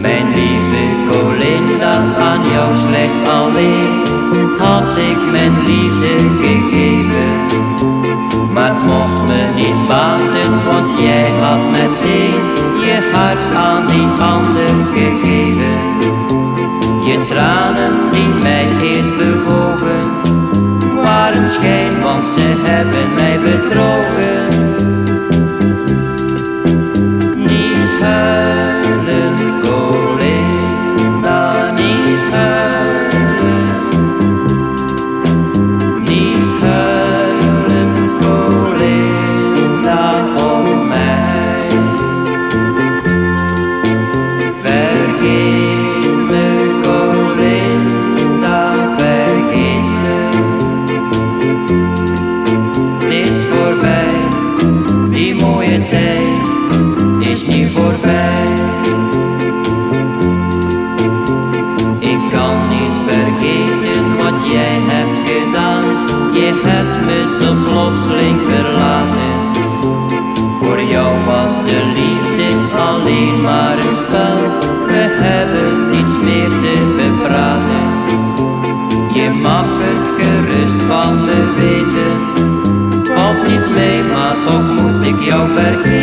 Mijn lieve Colinda, aan jou slechts alleen had ik mijn liefde gegeven. Maar het mocht me niet baten, want jij had meteen je hart aan die ander gegeven. Je tranen die mij eerst bewogen, waren schijn, want ze hebben mij bewogen. plotseling verlaten. Voor jou was de liefde alleen maar een spel, we hebben niets meer te bepraten. Je mag het gerust van me weten, het valt niet mee, maar toch moet ik jou vergeten.